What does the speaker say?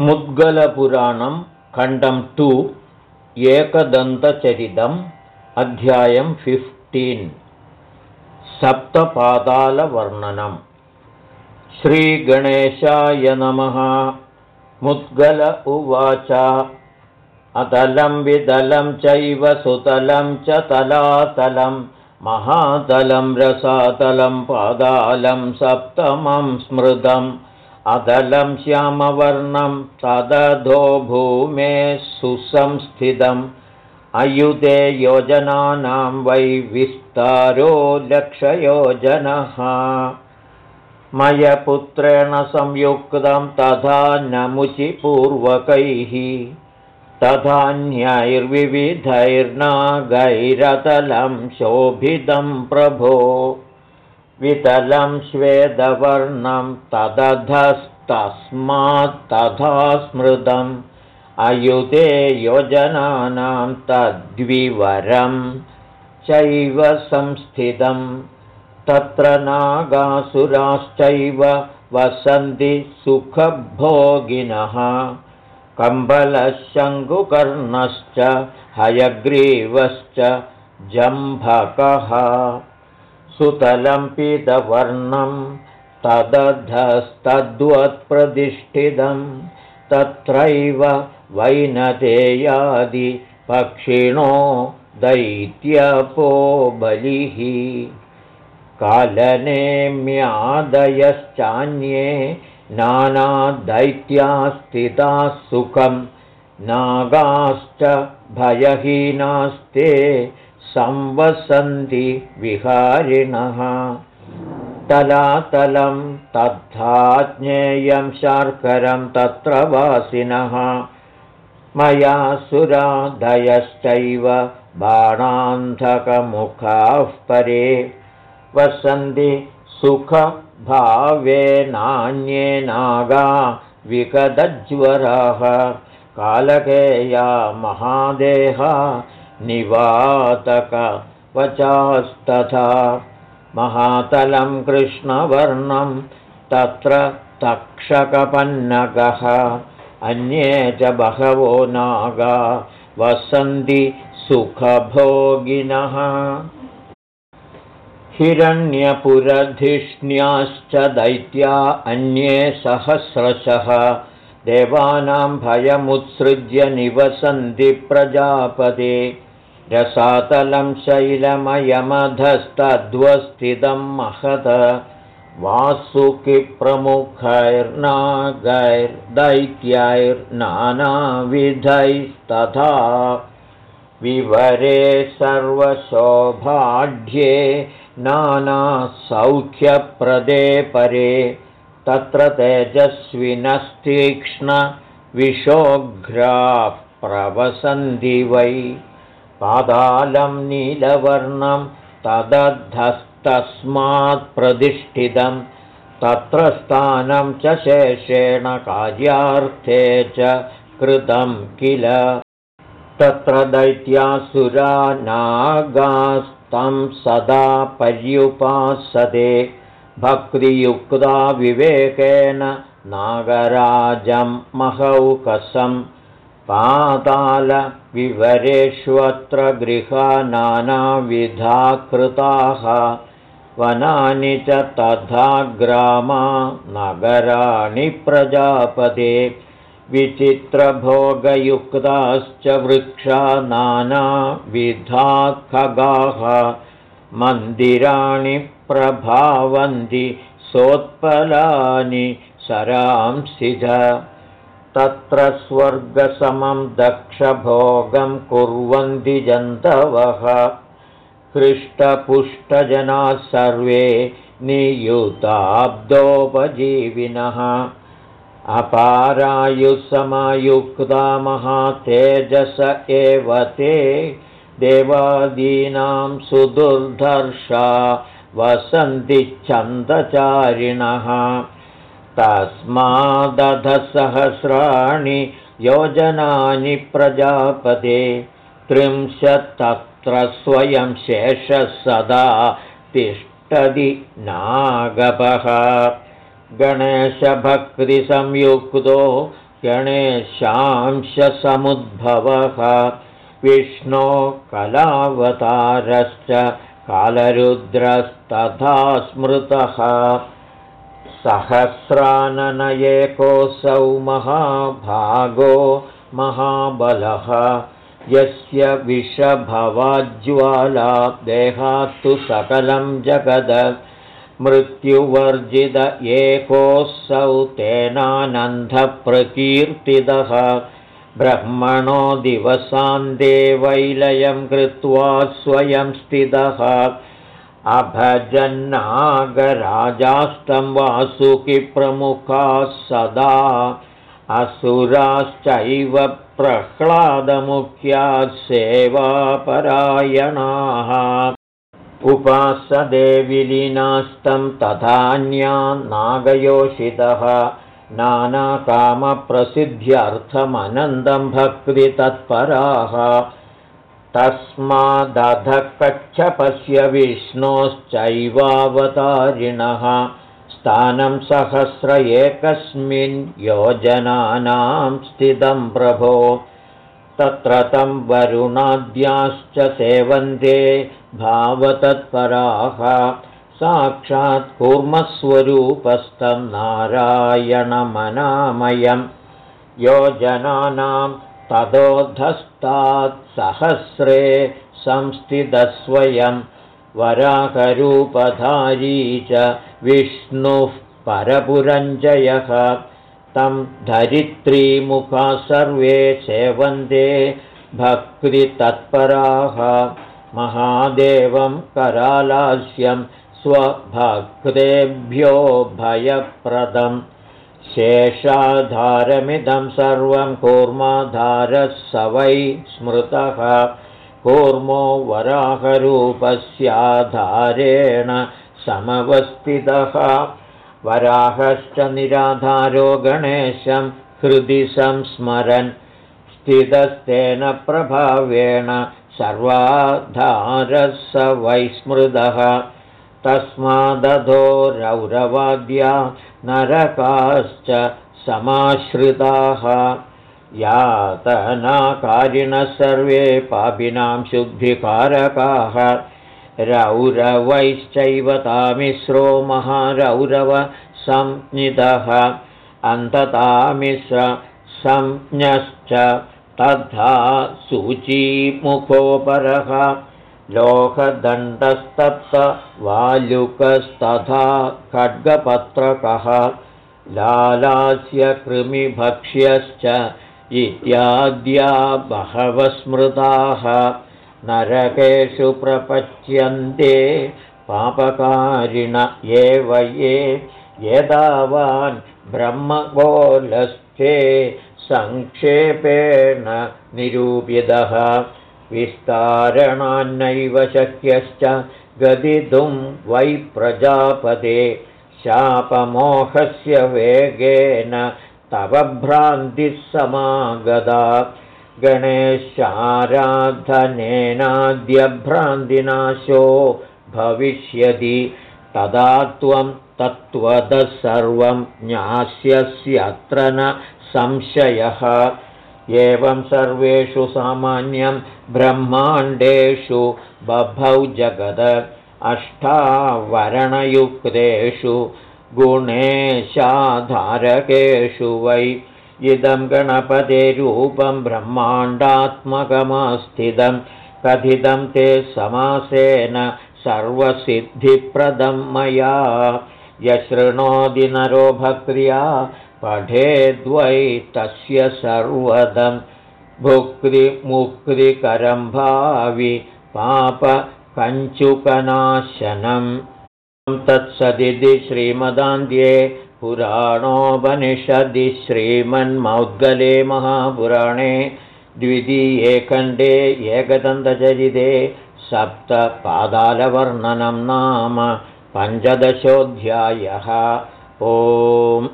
मुद्गलपुराणं खण्डं टु एकदन्तचरितम् अध्यायं फिफ्टीन् सप्तपादालवर्णनम् श्रीगणेशाय नमः। मुद्गल उवाच। अतलं विदलं चैव सुतलं च तलातलं। महातलं रसातलं पादालं सप्तमं स्मृतम् अदलं श्यामवर्णं तदधो भूमे सुसंस्थितम्। अयुते योजनानां वै विस्तारो लक्षयोजनः। मयपुत्रेण संयुक्तं तथा नमुचिपूर्वकैः तथान्यैर्विविधैर्नागैरतलं शोभितं प्रभो वितलं श्वेदवर्णं तदधस्तस्मात्तथा स्मृतम्। अयुते योजनानां तद्विवरं चैव संस्थितं तत्र नागासुराश्चैव वसन्ति सुखभोगिनः। कम्बलशङ्कुकर्णश्च हयग्रीवश्च जम्भकः सुतलं पीतवर्णं तदधस्तद्वत्प्रतिष्ठितं तत्रैव वैनतेयादिपक्षिणो दैत्यपो बलिः कालनेम्यादयश्चान्ये नानादैत्यास्थिताः सुखं नागाश्च भयहीनास्ते संवसन्ति विहारिणः। तलातलं तथा ज्ञेयं शार्करं तत्र वासिनः। मया सुरादयश्चैव बाणान्धकमुखाः परे। वसन्ति सुखभावेनान्ये नागा विकदज्वराः कालकेया महादेहा निवातकवचास्तथा महातलं कृष्णवर्णं तत्र तक्षकपन्नगः। अन्ये च बहवो नागा वसन्ति सुखभोगिनः। हिरण्यपुरधिष्ण्याश्च दैत्या अन्ये सहस्रशः। देवानां भयमुत्सृज्य निवसन्ति प्रजापदे रसातलं शैलमयमधस्तद्वस्थितं महद वासुकिप्रमुखैर्नागैर्दैत्यैर्नानाविधैस्तथा विवरे सर्वशोभाढ्ये नानासौख्यप्रदे परे तत्र तेजस्विनस्तीक्ष्णविशोघ्राः प्रवसन्ति वै पादालं नीलवर्णं तदधस्तस्मात्प्रतिष्ठितं तत्र स्थानं च शेषेण कार्यार्थे च कृतं किल। तत्र दैत्यासुरा नागास्तं सदा पर्युपासते भक्तियुक्ता विवेकेन नागराजं महौकसम् पातालविवरेष्वत्र गृहा नानाविधा कृताः वनानि च तथा ग्रामा नगराणि प्रजापदे विचित्रभोगयुक्ताश्च वृक्षा नानाविधा खगाः मन्दिराणि प्रभावन्ति सोत्पलानि सरांसिज तत्र स्वर्गसमं दक्षभोगं कुर्वन्ति जन्तवः। हृष्टपुष्टजनाः सर्वे नियुताब्दोपजीविनः। अपारायुसमयुक्ता महातेजस एव ते देवादीनां सुदुर्धर्षा वसन्ति छन्दचारिणः तस्मादधसहस्राणि योजनानि प्रजापते। त्रिंशत्तत्र स्वयं शेषः सदा तिष्ठति नागपः। गणेशभक्तिसंयुक्तो गणेशांशसमुद्भवः। विष्णो कलावतारश्च कालरुद्रस्तथा स्मृतः सहस्राननयेकोऽसौ महाभागो महाबलः। यस्य विषभवाज्ज्वाला देहात्तु सकलं जगद। मृत्युवर्जित एकोऽसौ तेनानन्दप्रकीर्तितः ब्रह्मणो दिवसान्ते वैलयं कृत्वा स्वयं स्थितः अभजन्नागराजास्तं वासुकिप्रमुखाः सदा। असुराश्चैव प्रह्लादमुख्यात् सेवापरायणाः। उपासदेविलीनास्तं तथान्या नागयोषितः। नानाकामप्रसिद्ध्यर्थमनन्दं भक्तितत्पराः तस्मादध कच्छपस्य विष्णोश्चैवावतारिणः स्थानं सहस्र एकस्मिन् योजनानां स्थितं प्रभो। तत्र तं वरुणाद्याश्च सेवन्ते भावतत्पराः। साक्षात् कूर्मस्वरूपस्थं नारायणमनामयं। योजनानां ततोधस्तात् सहस्रे संस्थितस्वयं वराकरूपधारी च विष्णुः परपुरञ्जयः। तं धरित्रीमुखा सर्वे सेवन्ते भक्तितत्पराः महादेवं करालास्यं स्वभक्तेभ्यो भयप्रदम् शेषाधारमिदं सर्वं कूर्माधारः स वै स्मृतः। कूर्मो वराहरूपस्याधारेण समवस्थितः। वराहश्च निराधारो गणेशं हृदि संस्मरन्। स्थितस्तेन प्रभावेण सर्वाधारः स वैस्मृतः तस्मादधो रौरवाद्या नरकाश्च समाश्रिताः। यातनाकारिणः सर्वे पापिनां शुद्धिकारकाः। रौरवैश्चैव तामिश्रो महारौरवसंज्ञितः अन्ततामिश्र संज्ञश्च तथा सूचीमुखोपरः लोहदण्डस्तप्तवालुकस्तथा खड्गपत्रकः लालास्य कृमिभक्ष्यश्च इत्याद्या बहवः स्मृताः नरकेषु प्रपच्यन्ते पापकारिण एव ये यदावान् ब्रह्मगोलस्थे सङ्क्षेपेण निरूपितः विस्तारणान्नैव शक्यश्च गदितुं वै प्रजापदे। शापमोहस्य वेगेन तव भ्रान्तिः समागता गणेशाराधनेनाद्यभ्रान्तिनाशो भविष्यति। तदा त्वं तत्त्वतः सर्वं ज्ञास्यस्यत्र न संशयः एवं सर्वेषु सामान्यं ब्रह्माण्डेषु बभौ जगद अष्टावरणयुक्तेषु गुणेशाधारकेषु वै इदं गणपतिरूपं ब्रह्माण्डात्मकमास्थितं कथितं ते समासेन सर्वसिद्धिप्रदं मया यशृणोदि नरो भक्र्या पठेद्वै तस्य सर्वदं। भुक्तिमुक्तिकरं भावि पापकञ्चुकनाशनम् तत्सदिति श्रीमदान्ध्ये पुराणोपनिषदि श्रीमन्मौद्गले महापुराणे द्वितीये खण्डे एकदन्तचरिते सप्तपादालवर्णनं नाम पञ्चदशोऽध्यायः। ओम्